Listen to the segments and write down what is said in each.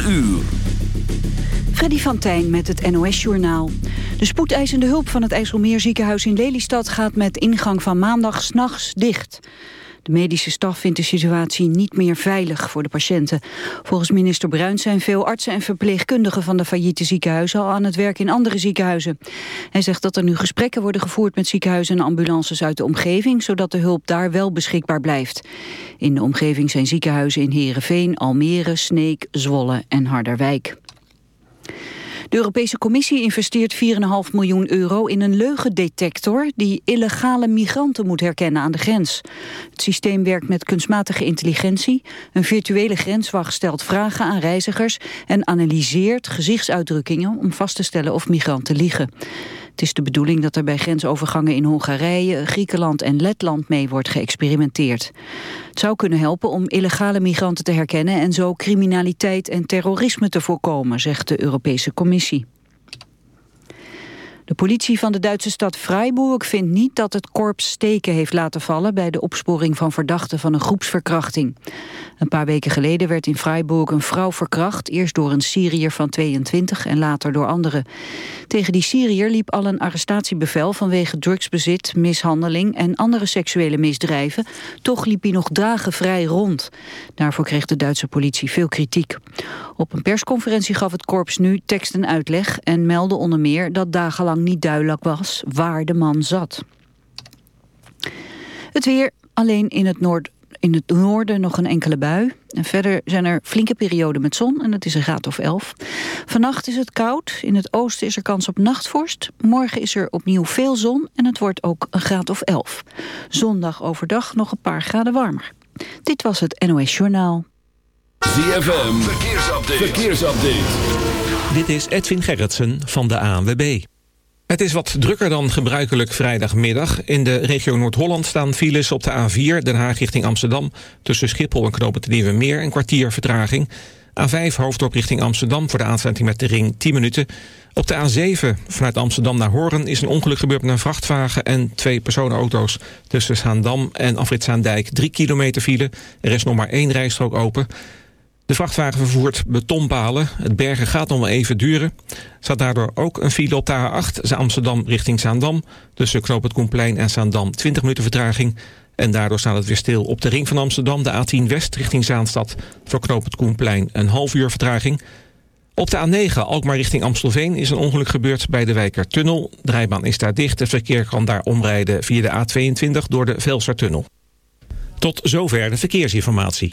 4 uur. Freddy van Tijn met het NOS-journaal. De spoedeisende hulp van het IJsselmeerziekenhuis in Lelystad... gaat met ingang van maandag s'nachts dicht. De medische staf vindt de situatie niet meer veilig voor de patiënten. Volgens minister Bruins zijn veel artsen en verpleegkundigen van de failliete ziekenhuizen al aan het werk in andere ziekenhuizen. Hij zegt dat er nu gesprekken worden gevoerd met ziekenhuizen en ambulances uit de omgeving, zodat de hulp daar wel beschikbaar blijft. In de omgeving zijn ziekenhuizen in Heerenveen, Almere, Sneek, Zwolle en Harderwijk. De Europese Commissie investeert 4,5 miljoen euro in een leugendetector die illegale migranten moet herkennen aan de grens. Het systeem werkt met kunstmatige intelligentie. Een virtuele grenswacht stelt vragen aan reizigers en analyseert gezichtsuitdrukkingen om vast te stellen of migranten liegen. Het is de bedoeling dat er bij grensovergangen in Hongarije, Griekenland en Letland mee wordt geëxperimenteerd. Het zou kunnen helpen om illegale migranten te herkennen en zo criminaliteit en terrorisme te voorkomen, zegt de Europese Commissie. De politie van de Duitse stad Freiburg vindt niet dat het korps steken heeft laten vallen bij de opsporing van verdachten van een groepsverkrachting. Een paar weken geleden werd in Freiburg een vrouw verkracht, eerst door een Syriër van 22 en later door anderen. Tegen die Syriër liep al een arrestatiebevel vanwege drugsbezit, mishandeling en andere seksuele misdrijven. Toch liep hij nog dagen vrij rond. Daarvoor kreeg de Duitse politie veel kritiek. Op een persconferentie gaf het korps nu tekst en uitleg en meldde onder meer dat dagenlang niet duidelijk was waar de man zat. Het weer, alleen in het, noord, in het noorden nog een enkele bui. En verder zijn er flinke perioden met zon en het is een graad of 11. Vannacht is het koud, in het oosten is er kans op nachtvorst. Morgen is er opnieuw veel zon en het wordt ook een graad of 11. Zondag overdag nog een paar graden warmer. Dit was het NOS Journaal. ZFM, verkeersupdate. verkeersupdate. Dit is Edwin Gerritsen van de ANWB. Het is wat drukker dan gebruikelijk vrijdagmiddag. In de regio Noord-Holland staan files op de A4 Den Haag richting Amsterdam... tussen Schiphol en Knopen Nieuwe Meer een kwartier vertraging. A5 Hoofddorp richting Amsterdam voor de aansluiting met de ring 10 minuten. Op de A7 vanuit Amsterdam naar Hoorn is een ongeluk gebeurd met een vrachtwagen... en twee personenauto's tussen Zaandam en Afritzaandijk. 3 kilometer file, er is nog maar één rijstrook open... De vrachtwagen vervoert betonpalen. Het bergen gaat nog wel even duren. Staat daardoor ook een file op de A8 Amsterdam richting Zaandam. Tussen Knoop het Koenplein en Zaandam 20 minuten vertraging. En daardoor staat het weer stil op de ring van Amsterdam. De A10 West richting Zaanstad. Voor Knoop het Koenplein een half uur vertraging. Op de A9 Alkmaar richting Amstelveen is een ongeluk gebeurd bij de Wijkertunnel. De rijbaan is daar dicht. Het verkeer kan daar omrijden via de A22 door de Velsertunnel. Tot zover de verkeersinformatie.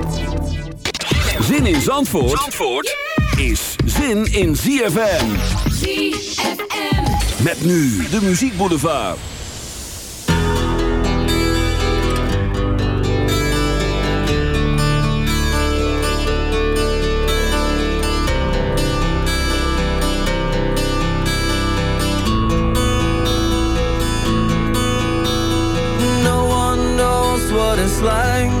Zin in Zandvoort, Zandvoort is zin in ZFM. ZFM. Met nu de Muziek Boulevard. No one knows what it's like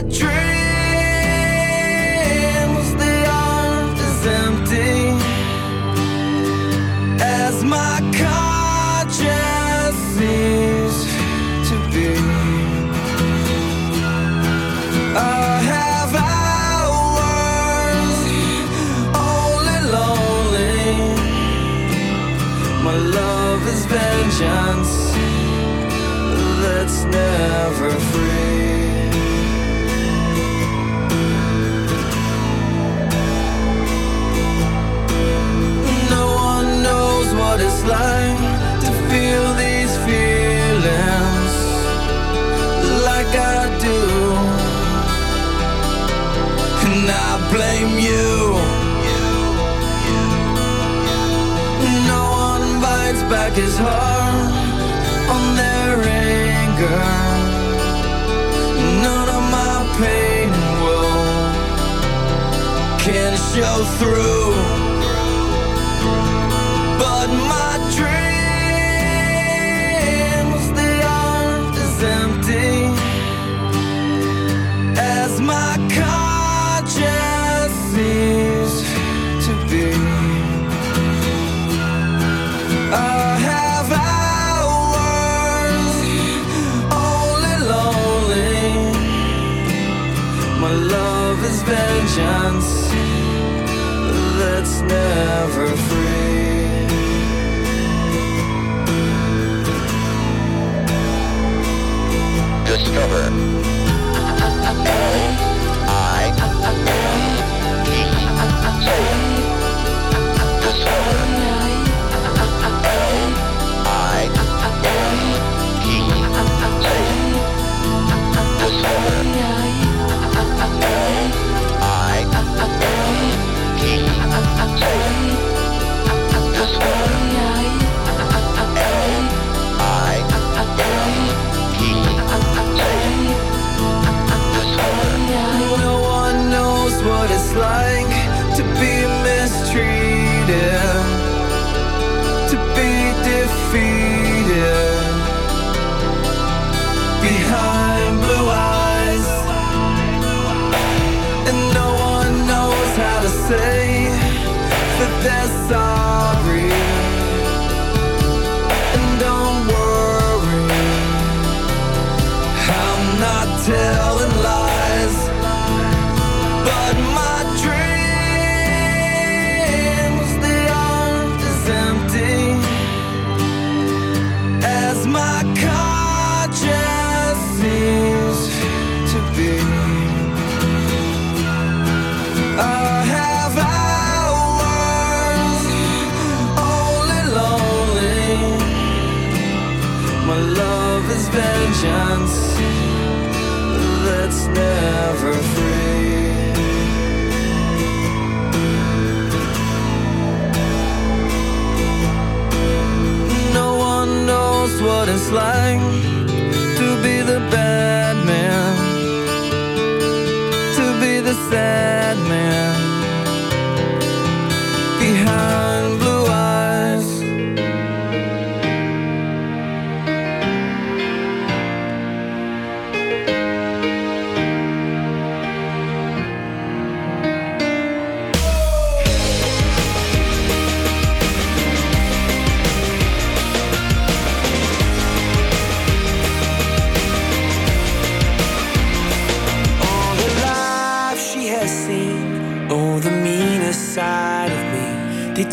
like his heart on their anger. None of my pain will can show through. This song. like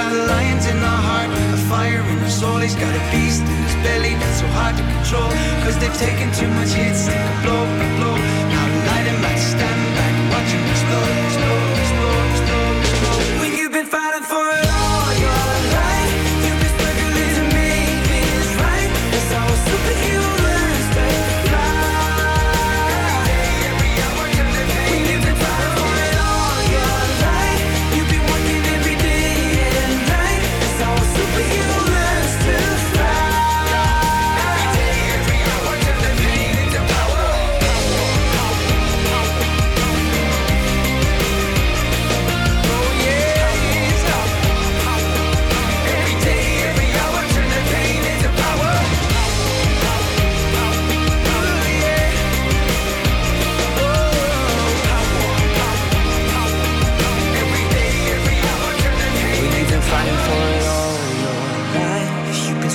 got lions in our heart, a fire in our soul. He's got a beast in his belly that's so hard to control. Cause they've taken too much hits, they can blow, blow.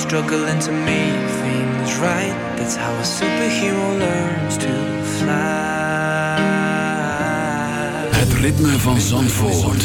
struggling to make things right. That's how a superhero learns to fly. Het ritme van Zandvoort.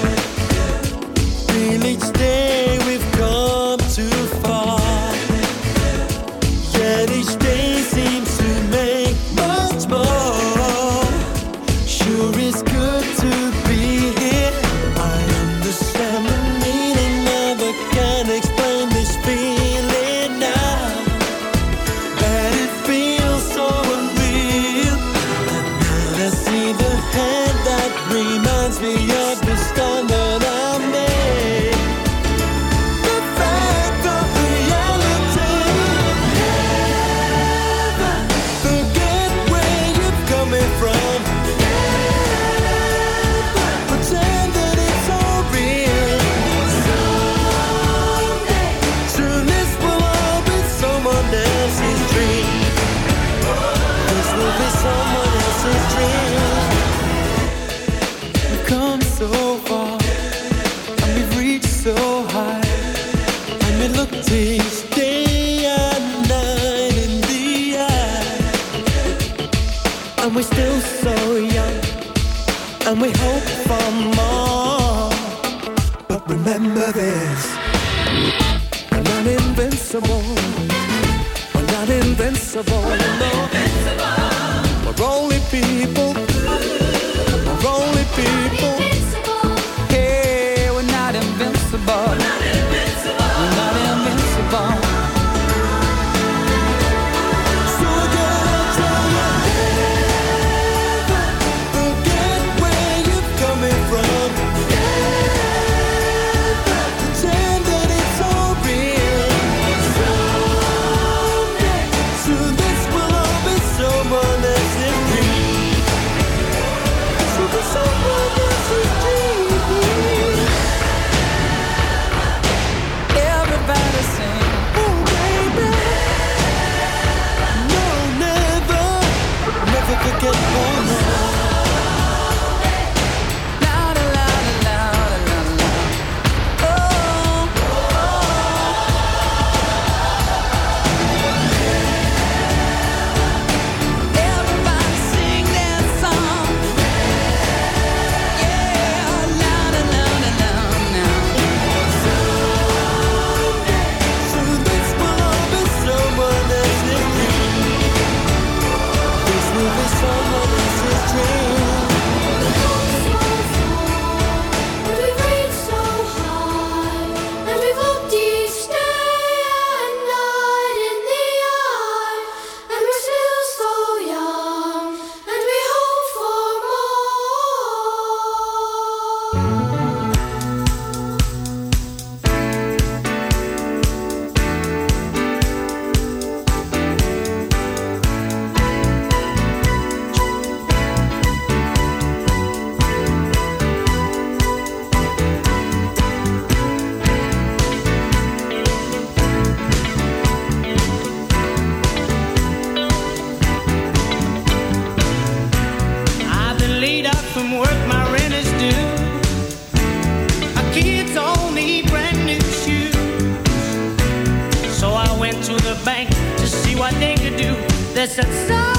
just a song.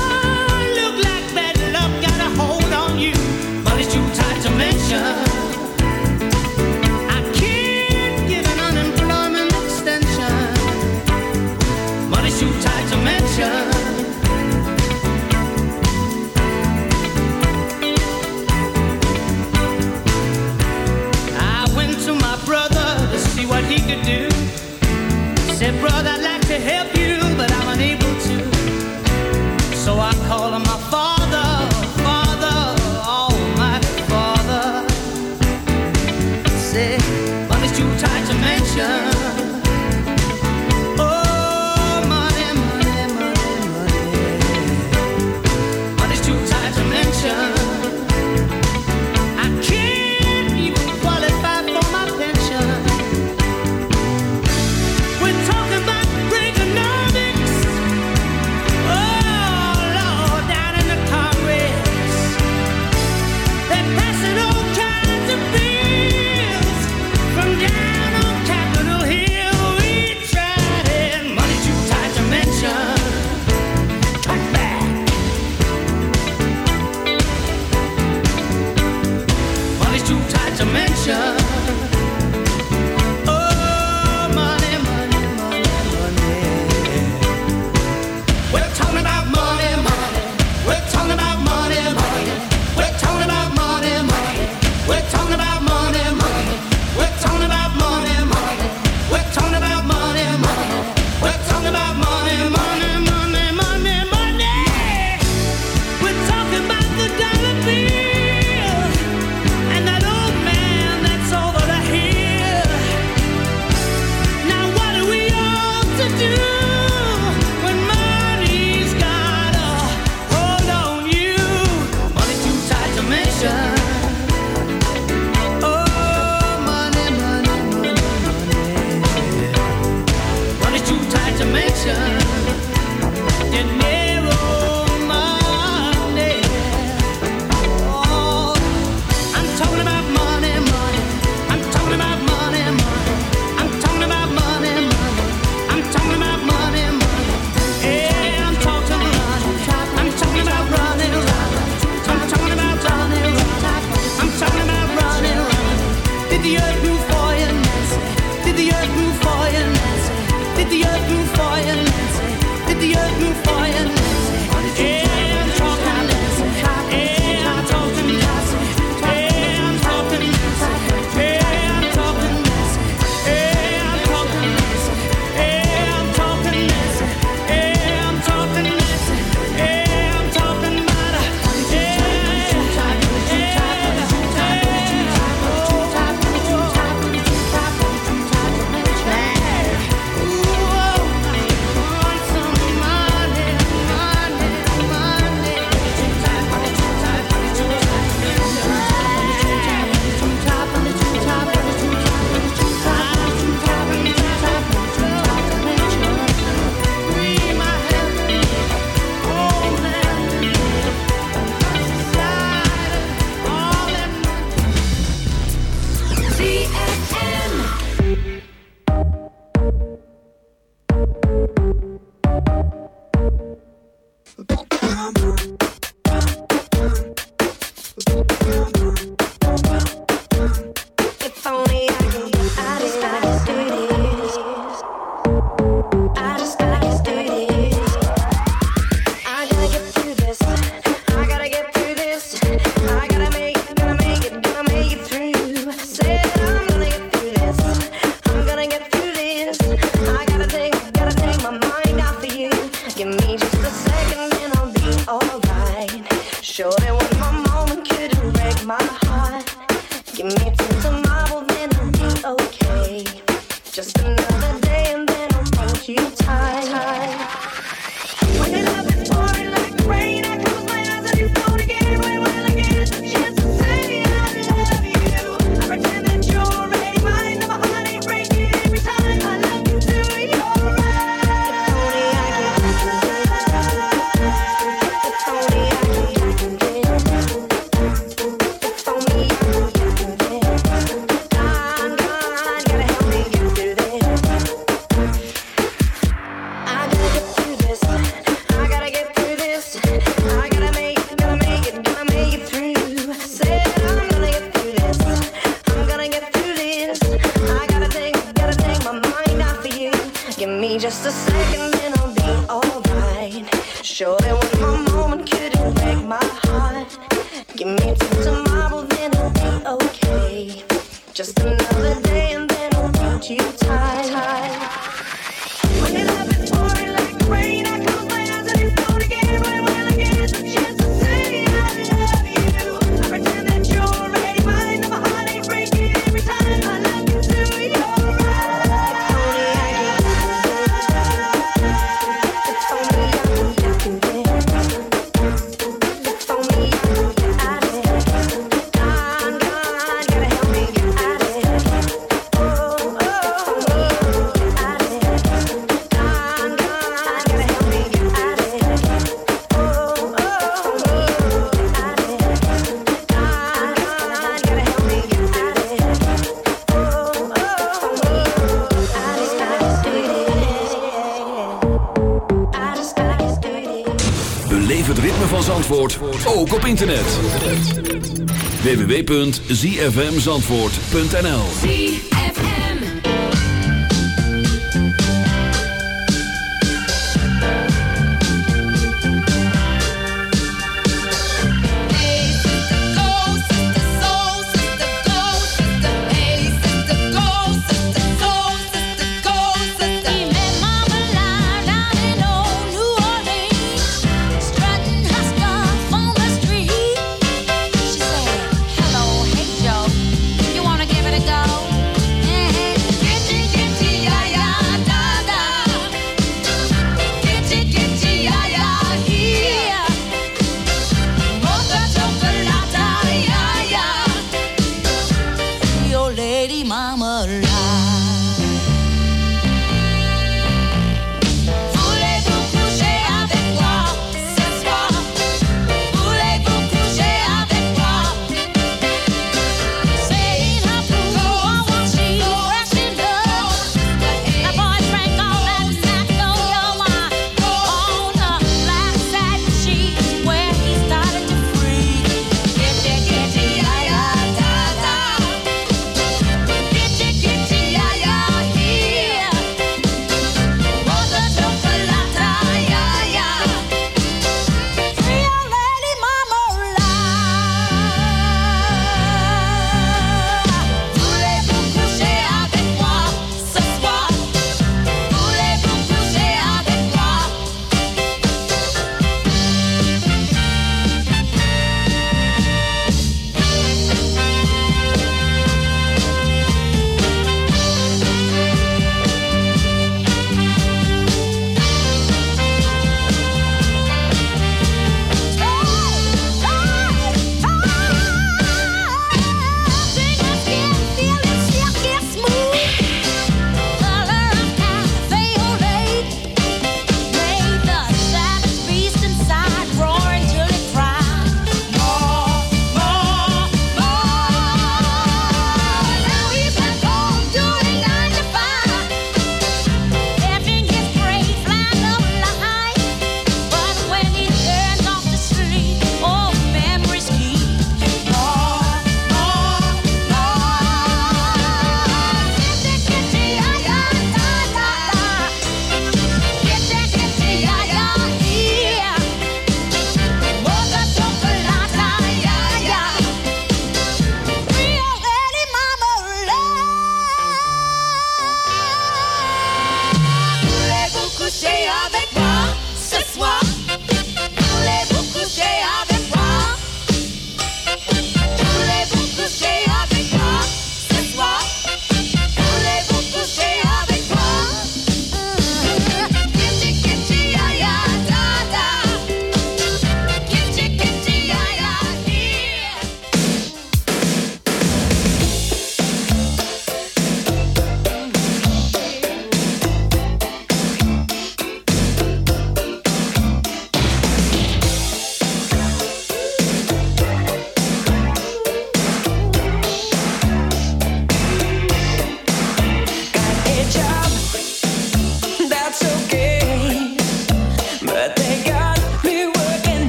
www.zfmzandvoort.nl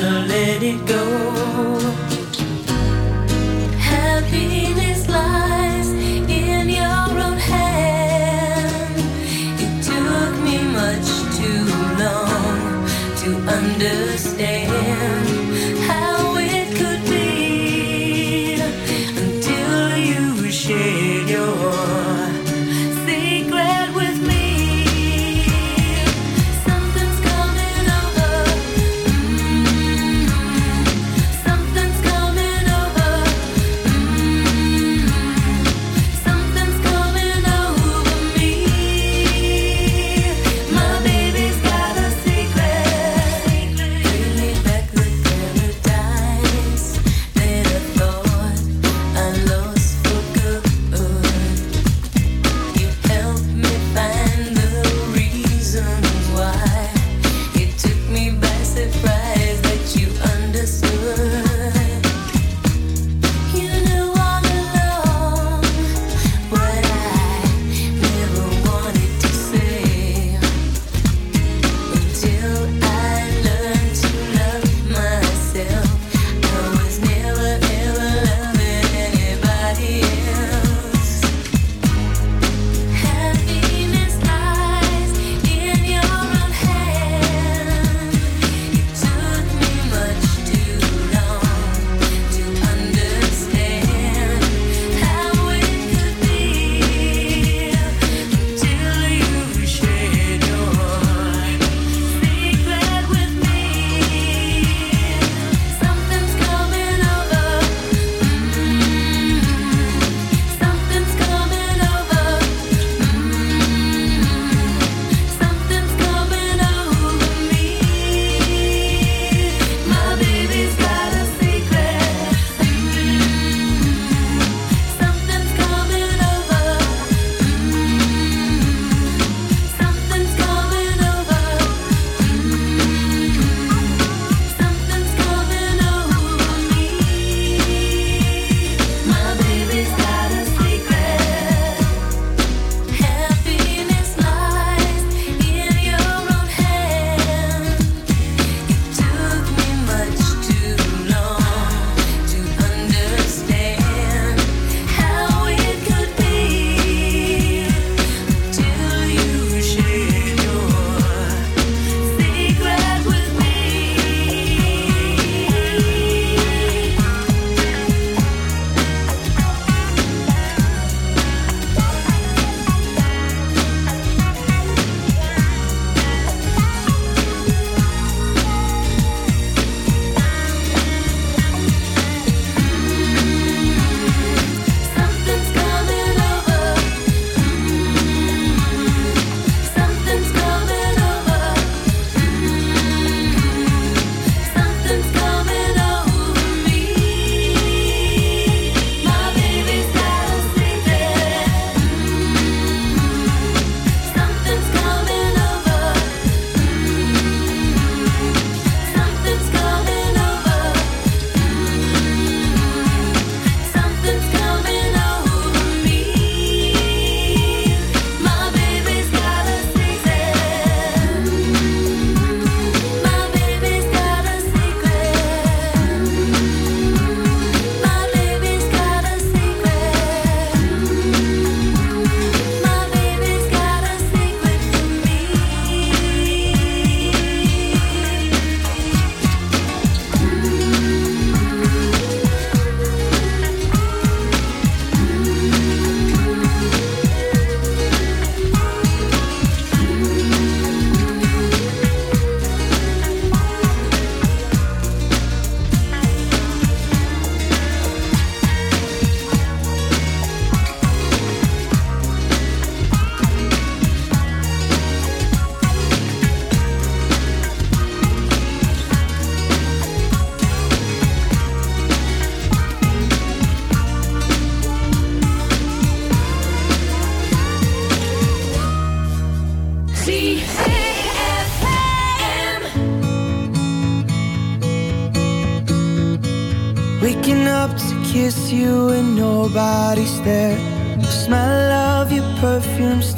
wanna let it go.